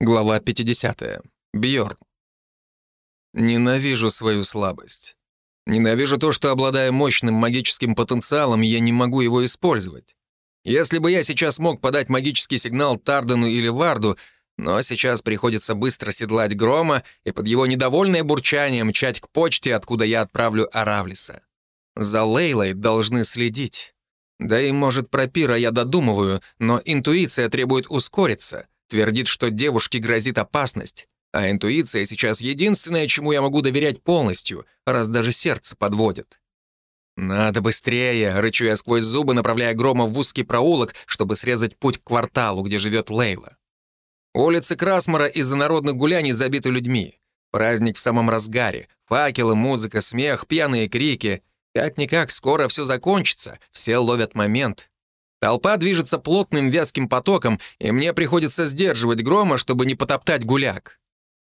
Глава 50. Бьорн. Ненавижу свою слабость. Ненавижу то, что, обладая мощным магическим потенциалом, я не могу его использовать. Если бы я сейчас мог подать магический сигнал Тардену или Варду, но сейчас приходится быстро седлать Грома и под его недовольное бурчание мчать к почте, откуда я отправлю Аравлиса. За Лейлой должны следить. Да и, может, про Пира я додумываю, но интуиция требует ускориться — Твердит, что девушке грозит опасность. А интуиция сейчас единственное, чему я могу доверять полностью, раз даже сердце подводит. «Надо быстрее!» — рычу я сквозь зубы, направляя Грома в узкий проулок, чтобы срезать путь к кварталу, где живет Лейла. Улицы Красмора из-за народных гуляний забиты людьми. Праздник в самом разгаре. Факелы, музыка, смех, пьяные крики. Как-никак, скоро все закончится, все ловят момент. Толпа движется плотным вязким потоком, и мне приходится сдерживать грома, чтобы не потоптать гуляк.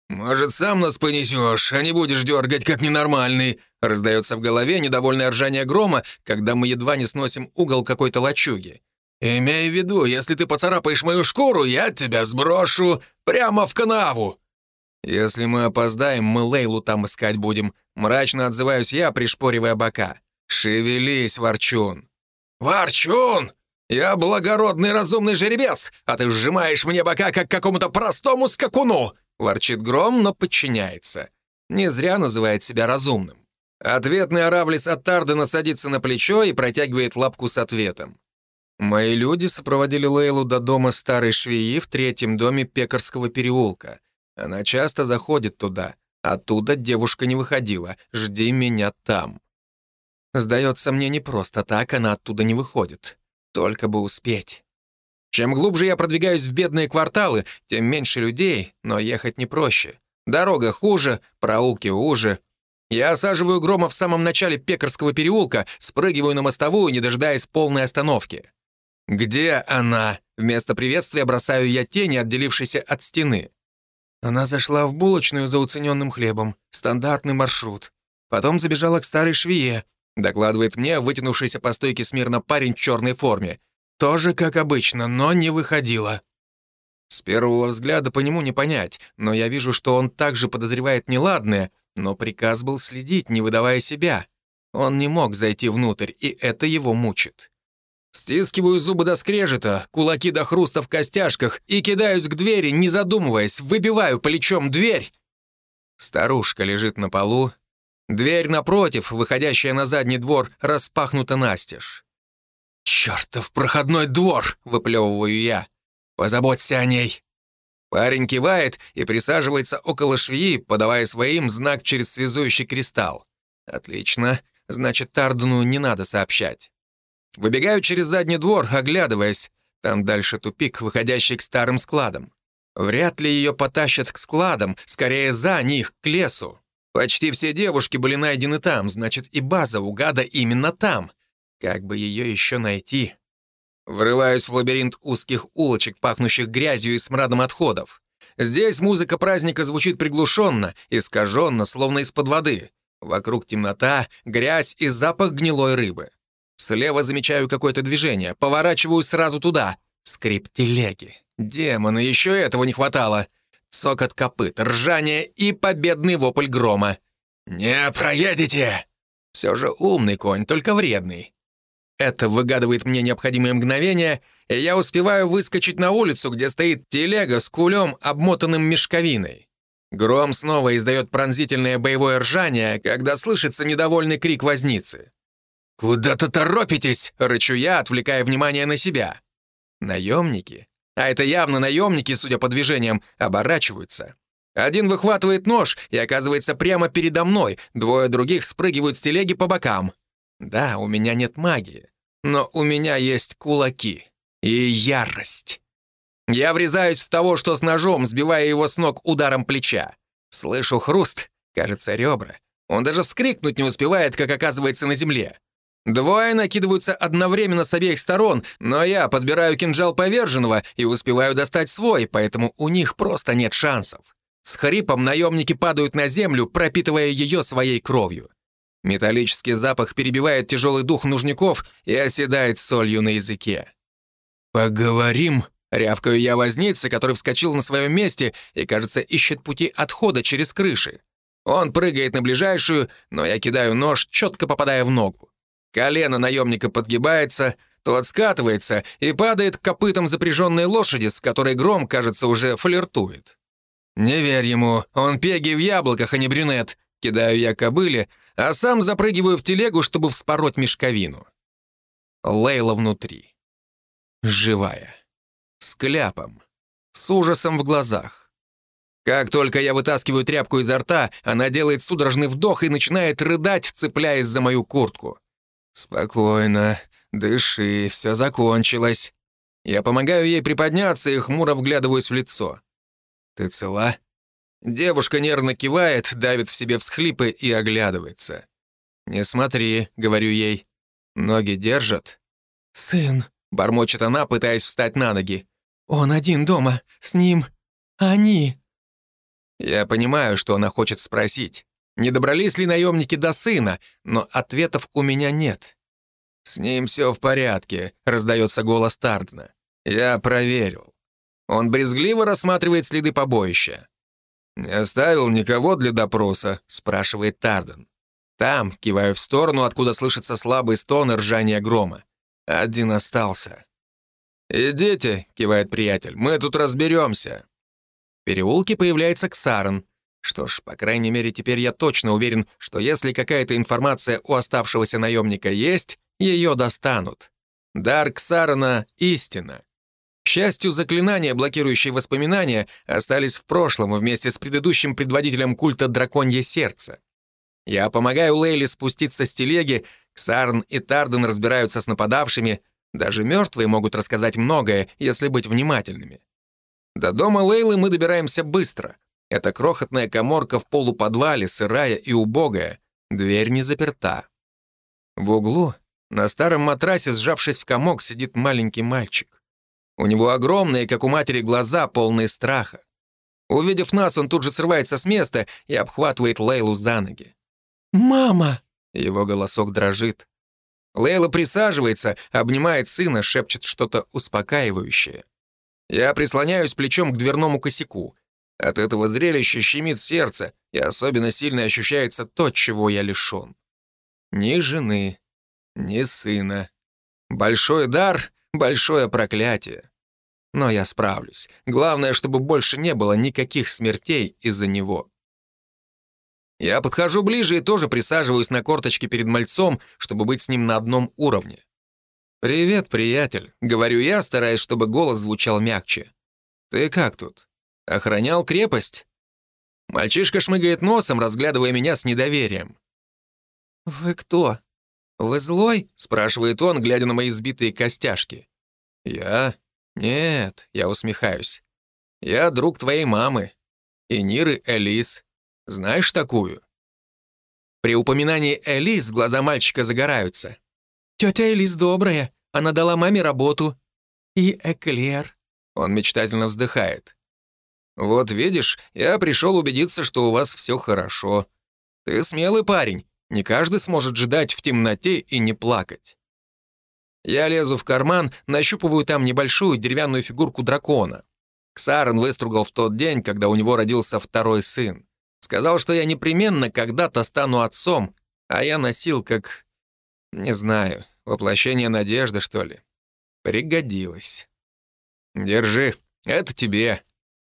«Может, сам нас понесешь, а не будешь дергать, как ненормальный?» раздается в голове недовольное ржание грома, когда мы едва не сносим угол какой-то лачуги. «Имей в виду, если ты поцарапаешь мою шкуру, я тебя сброшу прямо в канаву!» «Если мы опоздаем, мы Лейлу там искать будем», мрачно отзываюсь я, пришпоривая бока. «Шевелись, Ворчун!» «Ворчун!» «Я благородный разумный жеребец, а ты сжимаешь мне бока, как какому-то простому скакуну!» Ворчит гром, но подчиняется. Не зря называет себя разумным. Ответный Аравлис от Тардена садится на плечо и протягивает лапку с ответом. Мои люди сопроводили Лейлу до дома старой швеи в третьем доме Пекарского переулка. Она часто заходит туда. Оттуда девушка не выходила. Жди меня там. Сдается мне, не просто так она оттуда не выходит. Только бы успеть. Чем глубже я продвигаюсь в бедные кварталы, тем меньше людей, но ехать не проще. Дорога хуже, проулки уже. Я осаживаю Грома в самом начале Пекарского переулка, спрыгиваю на мостовую, не дожидаясь полной остановки. «Где она?» Вместо приветствия бросаю я тени, отделившейся от стены. Она зашла в булочную за уцененным хлебом. Стандартный маршрут. Потом забежала к старой швее. Докладывает мне вытянувшийся по стойке смирно парень в черной форме. Тоже как обычно, но не выходила. С первого взгляда по нему не понять, но я вижу, что он также подозревает неладное, но приказ был следить, не выдавая себя. Он не мог зайти внутрь, и это его мучит. Стискиваю зубы до скрежета, кулаки до хруста в костяшках и кидаюсь к двери, не задумываясь, выбиваю плечом дверь. Старушка лежит на полу, Дверь напротив, выходящая на задний двор, распахнута настежь. «Чертов проходной двор!» — выплевываю я. «Позаботься о ней!» Парень кивает и присаживается около швеи, подавая своим знак через связующий кристалл. «Отлично. Значит, Тардену не надо сообщать». Выбегаю через задний двор, оглядываясь. Там дальше тупик, выходящий к старым складам. Вряд ли ее потащат к складам, скорее за них, к лесу. Почти все девушки были найдены там, значит, и база у гада именно там. Как бы ее еще найти? Врываюсь в лабиринт узких улочек, пахнущих грязью и смрадом отходов. Здесь музыка праздника звучит приглушенно, искаженно, словно из-под воды. Вокруг темнота, грязь и запах гнилой рыбы. Слева замечаю какое-то движение, поворачиваю сразу туда. Скрип телеги. Демона, еще этого не хватало цокот копыт, ржание и победный вопль грома. «Не проедете!» Все же умный конь, только вредный. Это выгадывает мне необходимые мгновения, и я успеваю выскочить на улицу, где стоит телега с кулем, обмотанным мешковиной. Гром снова издает пронзительное боевое ржание, когда слышится недовольный крик возницы. «Куда-то торопитесь!» — рычу я, отвлекая внимание на себя. Наемники а это явно наемники, судя по движениям, оборачиваются. Один выхватывает нож и оказывается прямо передо мной, двое других спрыгивают с телеги по бокам. Да, у меня нет магии, но у меня есть кулаки и ярость. Я врезаюсь в того, что с ножом, сбивая его с ног ударом плеча. Слышу хруст, кажется, ребра. Он даже вскрикнуть не успевает, как оказывается на земле. Двое накидываются одновременно с обеих сторон, но я подбираю кинжал поверженного и успеваю достать свой, поэтому у них просто нет шансов. С хрипом наемники падают на землю, пропитывая ее своей кровью. Металлический запах перебивает тяжелый дух нужников и оседает солью на языке. «Поговорим», Рявкаю я вознице, который вскочил на своем месте и, кажется, ищет пути отхода через крыши. Он прыгает на ближайшую, но я кидаю нож, четко попадая в ногу. Колено наемника подгибается, тот скатывается и падает к копытам запряженной лошади, с которой гром, кажется, уже флиртует. Не верь ему, он пеги в яблоках, а не брюнет. Кидаю я кобыле, а сам запрыгиваю в телегу, чтобы вспороть мешковину. Лейла внутри. Живая. С кляпом. С ужасом в глазах. Как только я вытаскиваю тряпку изо рта, она делает судорожный вдох и начинает рыдать, цепляясь за мою куртку. «Спокойно, дыши, все закончилось». Я помогаю ей приподняться и хмуро вглядываюсь в лицо. «Ты цела?» Девушка нервно кивает, давит в себе всхлипы и оглядывается. «Не смотри», — говорю ей. «Ноги держат?» «Сын», — бормочет она, пытаясь встать на ноги. «Он один дома, с ним они». Я понимаю, что она хочет спросить. Не добрались ли наемники до сына, но ответов у меня нет. «С ним все в порядке», — раздается голос Тардна. «Я проверил». Он брезгливо рассматривает следы побоища. «Не оставил никого для допроса?» — спрашивает Тарден. «Там», — киваю в сторону, откуда слышится слабый стон и ржание грома. Один остался. «Идите», — кивает приятель, — «мы тут разберемся». В переулке появляется Ксарен. Что ж, по крайней мере, теперь я точно уверен, что если какая-то информация у оставшегося наемника есть, ее достанут. Дар Ксарена — истина. К счастью, заклинания, блокирующие воспоминания, остались в прошлом вместе с предыдущим предводителем культа Драконье Сердце. Я помогаю Лейле спуститься с телеги, Ксарн и Тарден разбираются с нападавшими, даже мертвые могут рассказать многое, если быть внимательными. До дома Лейлы мы добираемся быстро. Это крохотная коморка в полуподвале, сырая и убогая. Дверь не заперта. В углу, на старом матрасе, сжавшись в комок, сидит маленький мальчик. У него огромные, как у матери, глаза, полные страха. Увидев нас, он тут же срывается с места и обхватывает Лейлу за ноги. «Мама!» — его голосок дрожит. Лейла присаживается, обнимает сына, шепчет что-то успокаивающее. Я прислоняюсь плечом к дверному косяку. От этого зрелища щемит сердце, и особенно сильно ощущается то, чего я лишен. Ни жены, ни сына. Большой дар — большое проклятие. Но я справлюсь. Главное, чтобы больше не было никаких смертей из-за него. Я подхожу ближе и тоже присаживаюсь на корточки перед мальцом, чтобы быть с ним на одном уровне. «Привет, приятель», — говорю я, стараясь, чтобы голос звучал мягче. «Ты как тут? Охранял крепость?» Мальчишка шмыгает носом, разглядывая меня с недоверием. «Вы кто? Вы злой?» — спрашивает он, глядя на мои сбитые костяшки. «Я? Нет», — я усмехаюсь. «Я друг твоей мамы. И Ниры Элис. Знаешь такую?» При упоминании Элис глаза мальчика загораются. «Тетя Элис добрая, она дала маме работу. И Эклер». Он мечтательно вздыхает. «Вот видишь, я пришел убедиться, что у вас все хорошо. Ты смелый парень, не каждый сможет ждать в темноте и не плакать». Я лезу в карман, нащупываю там небольшую деревянную фигурку дракона. Ксарен выстругал в тот день, когда у него родился второй сын. Сказал, что я непременно когда-то стану отцом, а я носил как... Не знаю, воплощение надежды, что ли. Пригодилось. Держи, это тебе.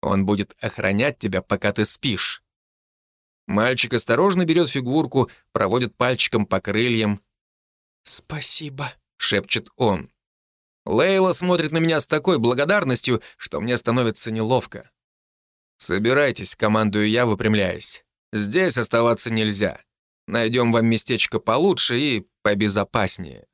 Он будет охранять тебя, пока ты спишь. Мальчик осторожно берет фигурку, проводит пальчиком по крыльям. «Спасибо», — шепчет он. Лейла смотрит на меня с такой благодарностью, что мне становится неловко. «Собирайтесь», — командую я, выпрямляясь. «Здесь оставаться нельзя. Найдем вам местечко получше и побезопаснее».